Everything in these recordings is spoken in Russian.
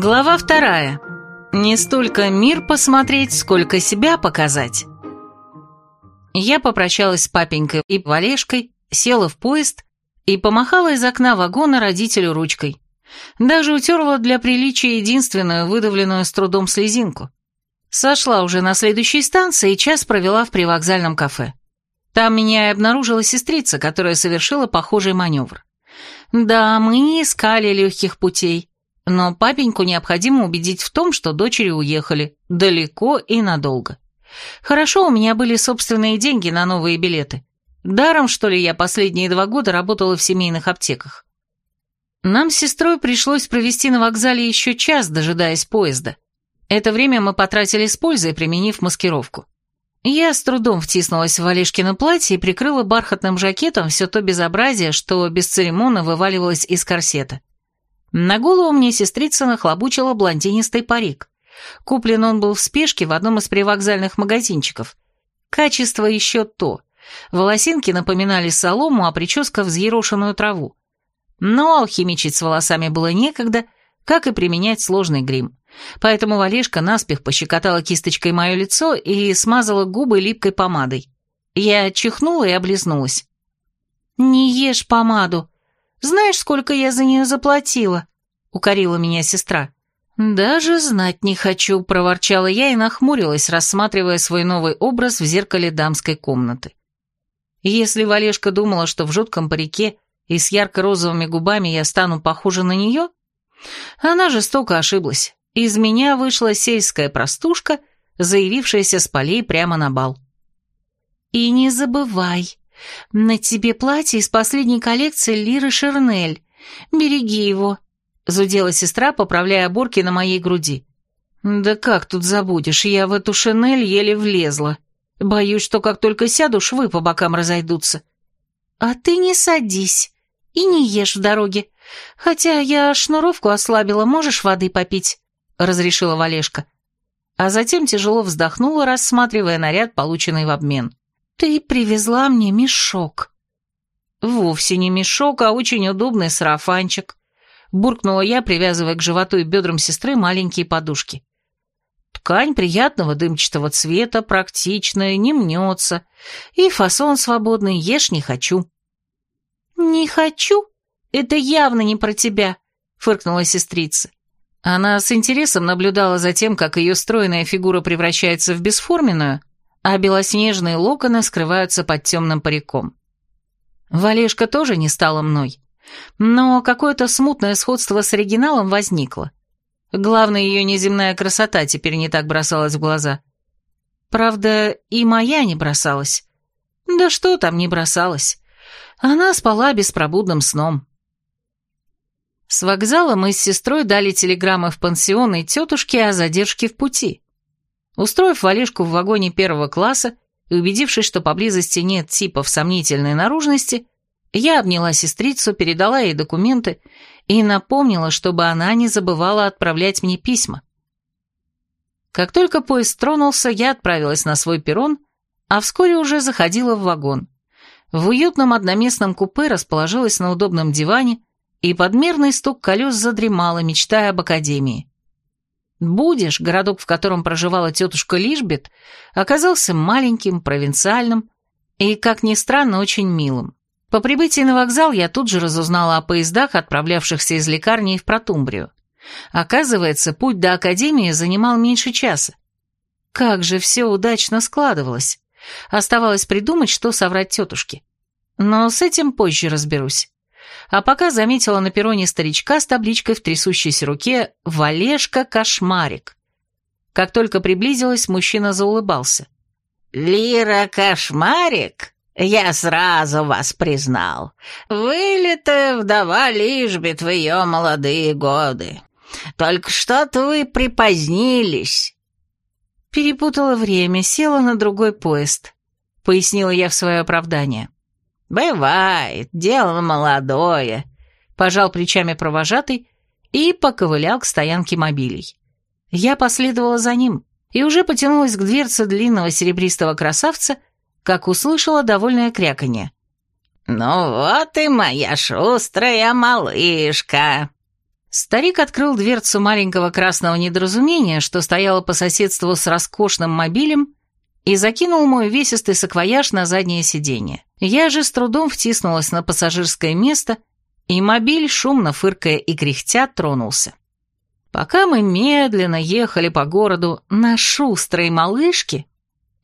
Глава вторая. Не столько мир посмотреть, сколько себя показать. Я попрощалась с папенькой и Валешкой, села в поезд и помахала из окна вагона родителю ручкой. Даже утерла для приличия единственную выдавленную с трудом слезинку. Сошла уже на следующей станции и час провела в привокзальном кафе. Там меня и обнаружила сестрица, которая совершила похожий маневр. Да, мы искали легких путей, но папеньку необходимо убедить в том, что дочери уехали далеко и надолго. Хорошо, у меня были собственные деньги на новые билеты. Даром, что ли, я последние два года работала в семейных аптеках. Нам с сестрой пришлось провести на вокзале еще час, дожидаясь поезда. Это время мы потратили с пользой, применив маскировку. Я с трудом втиснулась в Валешкино платье и прикрыла бархатным жакетом все то безобразие, что без церемона вываливалось из корсета. На голову мне сестрица нахлобучила блондинистый парик. Куплен он был в спешке в одном из привокзальных магазинчиков. Качество еще то. Волосинки напоминали солому, а прическа взъерошенную траву. Но алхимичить с волосами было некогда, как и применять сложный грим. Поэтому Валешка наспех пощекотала кисточкой мое лицо и смазала губы липкой помадой. Я чихнула и облизнулась. «Не ешь помаду. Знаешь, сколько я за нее заплатила?» — укорила меня сестра. «Даже знать не хочу», — проворчала я и нахмурилась, рассматривая свой новый образ в зеркале дамской комнаты. Если Валешка думала, что в жутком парике и с ярко-розовыми губами я стану похожа на нее, она жестоко ошиблась. Из меня вышла сельская простушка, заявившаяся с полей прямо на бал. «И не забывай, на тебе платье из последней коллекции Лиры Шернель. Береги его», — зудела сестра, поправляя оборки на моей груди. «Да как тут забудешь, я в эту Шанель еле влезла. Боюсь, что как только сяду, швы по бокам разойдутся». «А ты не садись и не ешь в дороге. Хотя я шнуровку ослабила, можешь воды попить?» — разрешила Валешка. А затем тяжело вздохнула, рассматривая наряд, полученный в обмен. «Ты привезла мне мешок». «Вовсе не мешок, а очень удобный сарафанчик», — буркнула я, привязывая к животу и бедрам сестры маленькие подушки. Ткань приятного дымчатого цвета, практичная, не мнется, и фасон свободный, ешь не хочу. «Не хочу? Это явно не про тебя», — фыркнула сестрица. Она с интересом наблюдала за тем, как ее стройная фигура превращается в бесформенную, а белоснежные локоны скрываются под темным париком. Валешка тоже не стала мной, но какое-то смутное сходство с оригиналом возникло. Главное, ее неземная красота теперь не так бросалась в глаза. Правда, и моя не бросалась. Да что там не бросалась. Она спала беспробудным сном. С вокзала мы с сестрой дали телеграммы в пансион и тетушке о задержке в пути. Устроив Валешку в вагоне первого класса и убедившись, что поблизости нет типов сомнительной наружности, я обняла сестрицу, передала ей документы и напомнила, чтобы она не забывала отправлять мне письма. Как только поезд тронулся, я отправилась на свой перрон, а вскоре уже заходила в вагон. В уютном одноместном купе расположилась на удобном диване, и подмерный стук колес задремала, мечтая об академии. Будешь, городок, в котором проживала тетушка Лишбет, оказался маленьким, провинциальным и, как ни странно, очень милым. По прибытии на вокзал я тут же разузнала о поездах, отправлявшихся из лекарни в Протумбрию. Оказывается, путь до академии занимал меньше часа. Как же все удачно складывалось. Оставалось придумать, что соврать тетушке. Но с этим позже разберусь а пока заметила на перроне старичка с табличкой в трясущейся руке «Валешка Кошмарик». Как только приблизилась, мужчина заулыбался. «Лира Кошмарик? Я сразу вас признал. Вылитая вдова Лишбит в ее молодые годы. Только что-то вы припозднились». Перепутала время, села на другой поезд, пояснила я в свое оправдание. «Бывает, дело молодое», — пожал плечами провожатый и поковылял к стоянке мобилей. Я последовала за ним и уже потянулась к дверце длинного серебристого красавца, как услышала довольное кряканье. «Ну вот и моя шустрая малышка!» Старик открыл дверцу маленького красного недоразумения, что стояло по соседству с роскошным мобилем, и закинул мой весистый саквояж на заднее сиденье. Я же с трудом втиснулась на пассажирское место, и мобиль, шумно фыркая и кряхтя, тронулся. Пока мы медленно ехали по городу на шустрой малышке,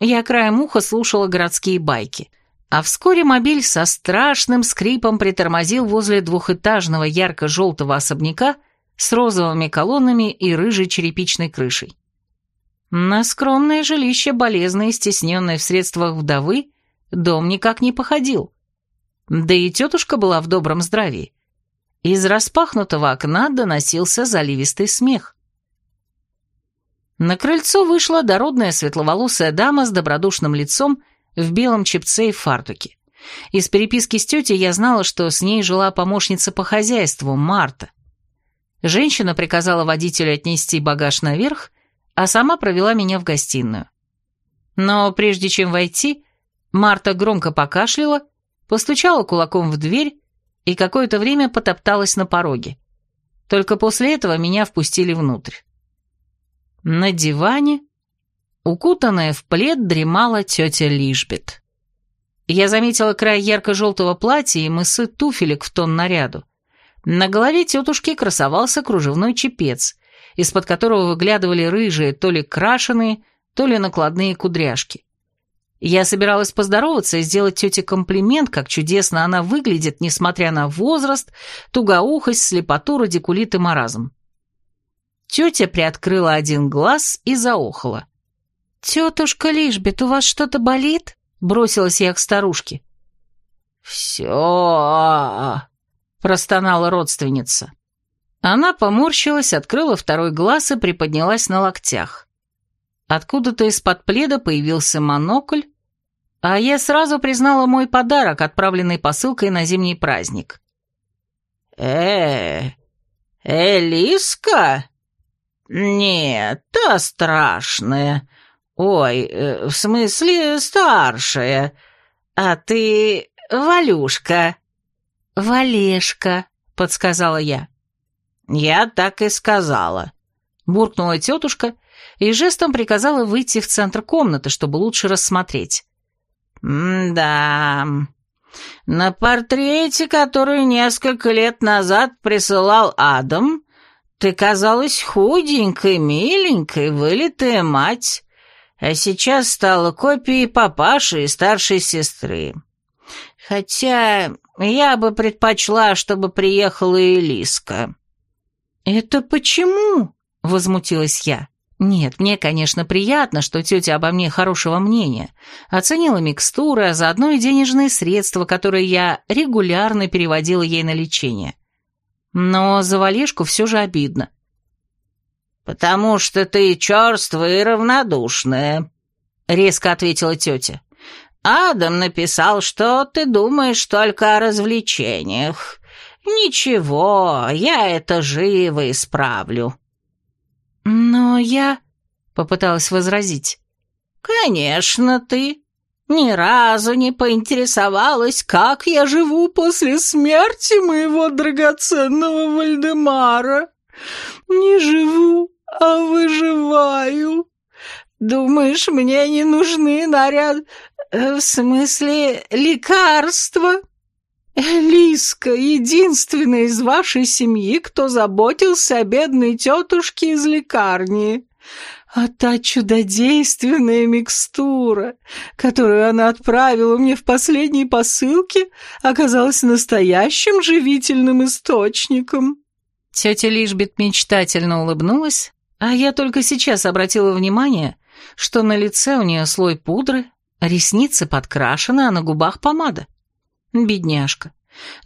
я краем уха слушала городские байки, а вскоре мобиль со страшным скрипом притормозил возле двухэтажного ярко-желтого особняка с розовыми колоннами и рыжей черепичной крышей. На скромное жилище, болезное и стесненное в средствах вдовы, дом никак не походил. Да и тетушка была в добром здравии. Из распахнутого окна доносился заливистый смех. На крыльцо вышла дородная светловолосая дама с добродушным лицом в белом чепце и фартуке. Из переписки с тетей я знала, что с ней жила помощница по хозяйству, Марта. Женщина приказала водителю отнести багаж наверх а сама провела меня в гостиную. Но прежде чем войти, Марта громко покашляла, постучала кулаком в дверь и какое-то время потопталась на пороге. Только после этого меня впустили внутрь. На диване, укутанная в плед, дремала тетя Лишбет. Я заметила край ярко-желтого платья и мысы туфелек в тон наряду. На голове тетушки красовался кружевной чепец, из-под которого выглядывали рыжие, то ли крашеные, то ли накладные кудряшки. Я собиралась поздороваться и сделать тете комплимент, как чудесно она выглядит, несмотря на возраст, тугоухость, слепоту, радикулит и маразм. Тетя приоткрыла один глаз и заохала. «Тетушка Лишбет, у вас что-то болит?» — бросилась я к старушке. «Все!» — простонала родственница. Она поморщилась, открыла второй глаз и приподнялась на локтях. Откуда-то из-под пледа появился монокль, а я сразу признала мой подарок, отправленный посылкой на зимний праздник. э Элиска? Нет, та страшная. Ой, э, в смысле старшая. А ты Валюшка?» «Валешка», — подсказала я. «Я так и сказала», — буркнула тетушка и жестом приказала выйти в центр комнаты, чтобы лучше рассмотреть. «Да, на портрете, который несколько лет назад присылал Адам, ты казалась худенькой, миленькой, вылитая мать, а сейчас стала копией папаши и старшей сестры. Хотя я бы предпочла, чтобы приехала Элиска». «Это почему?» — возмутилась я. «Нет, мне, конечно, приятно, что тетя обо мне хорошего мнения. Оценила микстуры, а заодно и денежные средства, которые я регулярно переводила ей на лечение. Но за Валешку все же обидно». «Потому что ты черствая и равнодушная», — резко ответила тетя. «Адам написал, что ты думаешь только о развлечениях. «Ничего, я это живо исправлю». «Но я...» — попыталась возразить. «Конечно, ты. Ни разу не поинтересовалась, как я живу после смерти моего драгоценного Вальдемара. Не живу, а выживаю. Думаешь, мне не нужны наряд... Э, в смысле, лекарства?» «Лиска, единственная из вашей семьи, кто заботился о бедной тетушке из лекарни. А та чудодейственная микстура, которую она отправила мне в последней посылке, оказалась настоящим живительным источником». Тетя Лишбет мечтательно улыбнулась, а я только сейчас обратила внимание, что на лице у нее слой пудры, ресницы подкрашены, а на губах помада. Бедняжка.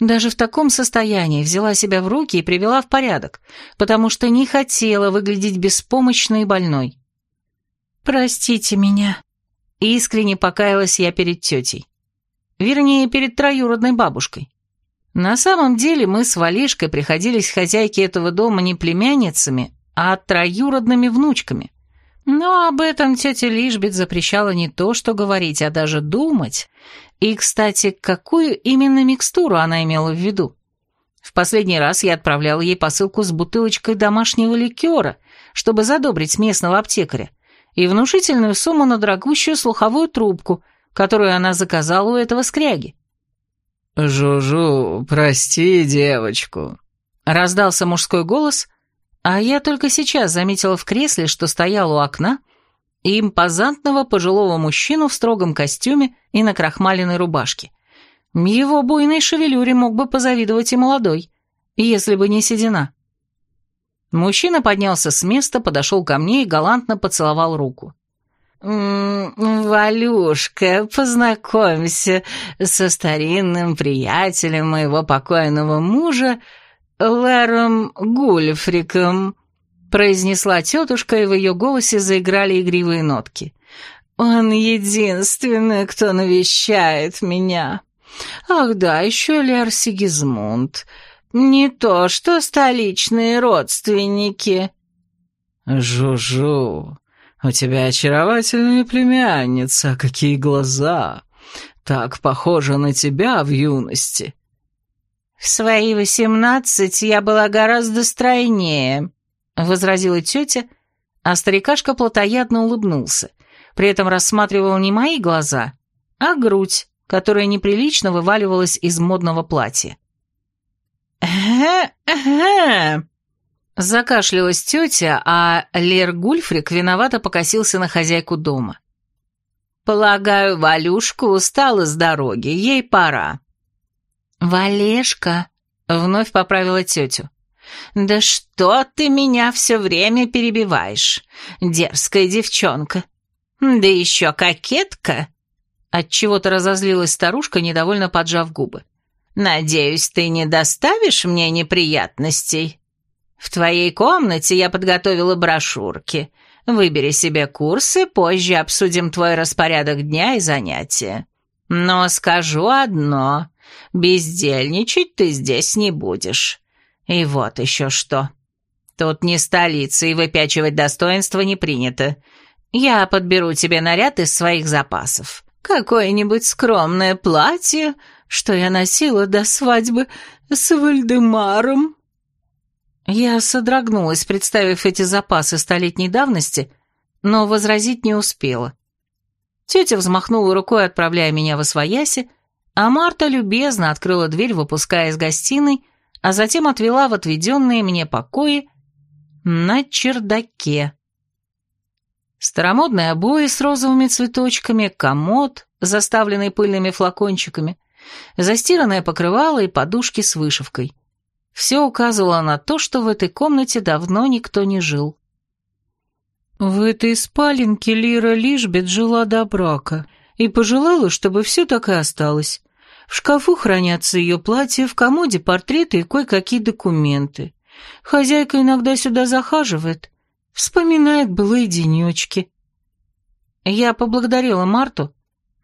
Даже в таком состоянии взяла себя в руки и привела в порядок, потому что не хотела выглядеть беспомощной и больной. «Простите меня», — искренне покаялась я перед тетей. Вернее, перед троюродной бабушкой. На самом деле мы с Валишкой приходились хозяйке этого дома не племянницами, а троюродными внучками. Но об этом тетя Лишбет запрещала не то что говорить, а даже думать, и, кстати, какую именно микстуру она имела в виду? В последний раз я отправляла ей посылку с бутылочкой домашнего ликера, чтобы задобрить местного аптекаря, и внушительную сумму на дорогущую слуховую трубку, которую она заказала у этого скряги. «Жужу, прости девочку», — раздался мужской голос, а я только сейчас заметила в кресле, что стоял у окна, и импозантного пожилого мужчину в строгом костюме и на крахмаленной рубашке. Его буйной шевелюре мог бы позавидовать и молодой, если бы не седина. Мужчина поднялся с места, подошел ко мне и галантно поцеловал руку. «М -м, «Валюшка, познакомься со старинным приятелем моего покойного мужа, Лэром Гульфриком», произнесла тетушка, и в ее голосе заиграли игривые нотки. «Он единственный, кто навещает меня. Ах да, еще Лер Сигизмунд. Не то, что столичные родственники». «Жу-жу, у тебя очаровательная племянница, какие глаза! Так похожа на тебя в юности!» «В свои восемнадцать я была гораздо стройнее», — возразила тетя, а старикашка плотоядно улыбнулся, при этом рассматривал не мои глаза, а грудь, которая неприлично вываливалась из модного платья. «Эгэ-эгэ!» Закашлялась тетя, а Лер Гульфрик виновато покосился на хозяйку дома. «Полагаю, Валюшка устала с дороги, ей пора». «Валешка», — вновь поправила тетю. «Да что ты меня все время перебиваешь, дерзкая девчонка? Да еще кокетка!» Отчего-то разозлилась старушка, недовольно поджав губы. «Надеюсь, ты не доставишь мне неприятностей? В твоей комнате я подготовила брошюрки. Выбери себе курсы, позже обсудим твой распорядок дня и занятия. Но скажу одно, бездельничать ты здесь не будешь. И вот еще что. Тут не столица, и выпячивать достоинство не принято. Я подберу тебе наряд из своих запасов. Какое-нибудь скромное платье, что я носила до свадьбы с Вальдемаром». Я содрогнулась, представив эти запасы столетней давности, но возразить не успела. Тетя взмахнула рукой, отправляя меня в освояси, а Марта любезно открыла дверь, выпуская из гостиной, а затем отвела в отведенные мне покои на чердаке. Старомодные обои с розовыми цветочками, комод, заставленный пыльными флакончиками, застиранное покрывало и подушки с вышивкой. Все указывало на то, что в этой комнате давно никто не жил. В этой спаленке Лира Лишбет жила до брака и пожелала, чтобы все так и осталось. В шкафу хранятся ее платья, в комоде портреты и кое-какие документы. Хозяйка иногда сюда захаживает, вспоминает былые денечки. Я поблагодарила Марту,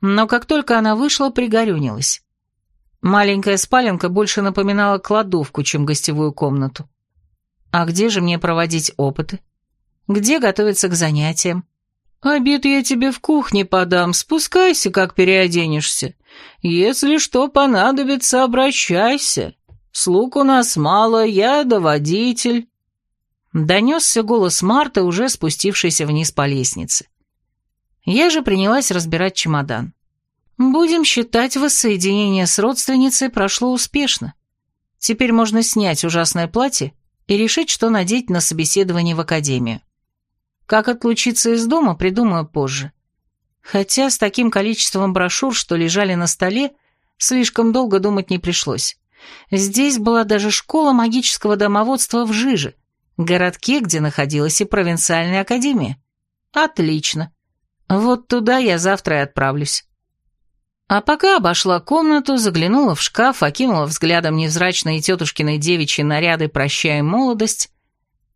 но как только она вышла, пригорюнилась. Маленькая спаленка больше напоминала кладовку, чем гостевую комнату. А где же мне проводить опыты? Где готовиться к занятиям? «Обед я тебе в кухне подам, спускайся, как переоденешься. Если что понадобится, обращайся. Слуг у нас мало, я да водитель». Донесся голос Марты, уже спустившейся вниз по лестнице. Я же принялась разбирать чемодан. Будем считать, воссоединение с родственницей прошло успешно. Теперь можно снять ужасное платье и решить, что надеть на собеседование в академию. Как отлучиться из дома, придумаю позже. Хотя с таким количеством брошюр, что лежали на столе, слишком долго думать не пришлось. Здесь была даже школа магического домоводства в Жиже, городке, где находилась и провинциальная академия. Отлично. Вот туда я завтра и отправлюсь. А пока обошла комнату, заглянула в шкаф, окинула взглядом невзрачные тетушкины девичьи наряды «Прощай, молодость»,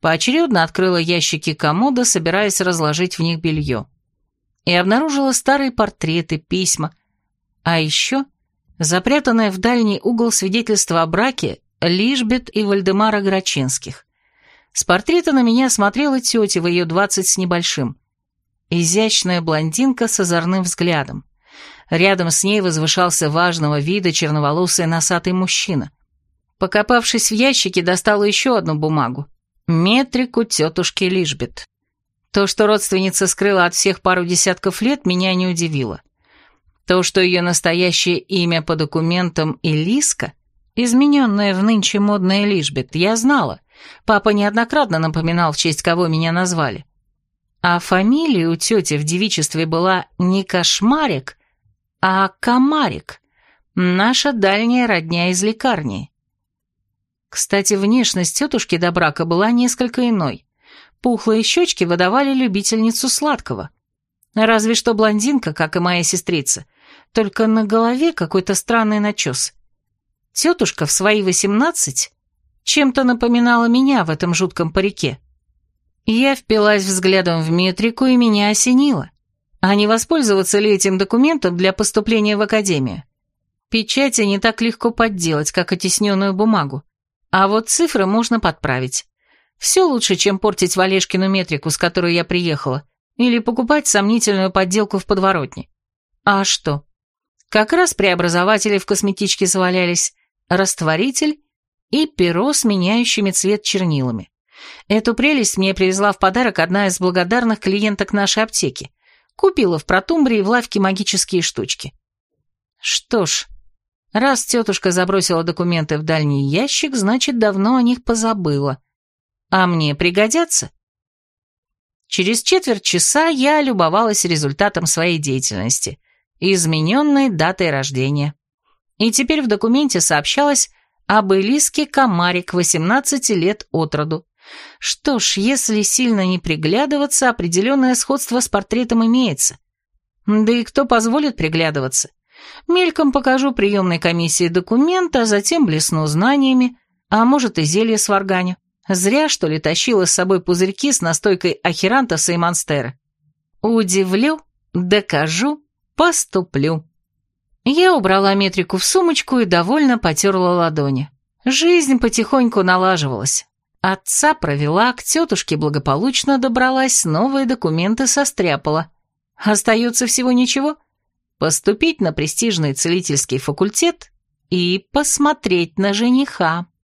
поочередно открыла ящики комода, собираясь разложить в них белье. И обнаружила старые портреты, письма. А еще запрятанное в дальний угол свидетельство о браке Лишбет и Вальдемара Грачинских. С портрета на меня смотрела тетя в ее двадцать с небольшим. Изящная блондинка с озорным взглядом. Рядом с ней возвышался важного вида черноволосый носатый мужчина. Покопавшись в ящике, достала еще одну бумагу. Метрику тетушки Лишбет. То, что родственница скрыла от всех пару десятков лет, меня не удивило. То, что ее настоящее имя по документам Элиска, измененное в нынче модное Лишбет, я знала. Папа неоднократно напоминал, в честь кого меня назвали. А фамилия у тети в девичестве была не Кошмарик, а Комарик, наша дальняя родня из лекарни. Кстати, внешность тетушки до брака была несколько иной. Пухлые щечки выдавали любительницу сладкого. Разве что блондинка, как и моя сестрица, только на голове какой-то странный начес. Тетушка в свои восемнадцать чем-то напоминала меня в этом жутком парике. Я впилась взглядом в метрику, и меня осенило. А не воспользоваться ли этим документом для поступления в академию? Печати не так легко подделать, как отесненную бумагу. А вот цифры можно подправить. Все лучше, чем портить Валешкину метрику, с которой я приехала, или покупать сомнительную подделку в подворотне. А что? Как раз преобразователи в косметичке завалялись, растворитель и перо с меняющими цвет чернилами. Эту прелесть мне привезла в подарок одна из благодарных клиенток нашей аптеки. Купила в Протумбре в лавке магические штучки. Что ж, раз тетушка забросила документы в дальний ящик, значит, давно о них позабыла. А мне пригодятся? Через четверть часа я любовалась результатом своей деятельности, измененной датой рождения. И теперь в документе сообщалось об Элиске Комарик, 18 лет от роду, что ж, если сильно не приглядываться, определенное сходство с портретом имеется. Да и кто позволит приглядываться? Мельком покажу приемной комиссии документ, а затем блесну знаниями, а может и зелье сварганю. Зря, что ли, тащила с собой пузырьки с настойкой ахирантоса и монстера. Удивлю, докажу, поступлю. Я убрала метрику в сумочку и довольно потерла ладони. Жизнь потихоньку налаживалась. Отца провела, к тетушке благополучно добралась, новые документы состряпала. Остается всего ничего. Поступить на престижный целительский факультет и посмотреть на жениха.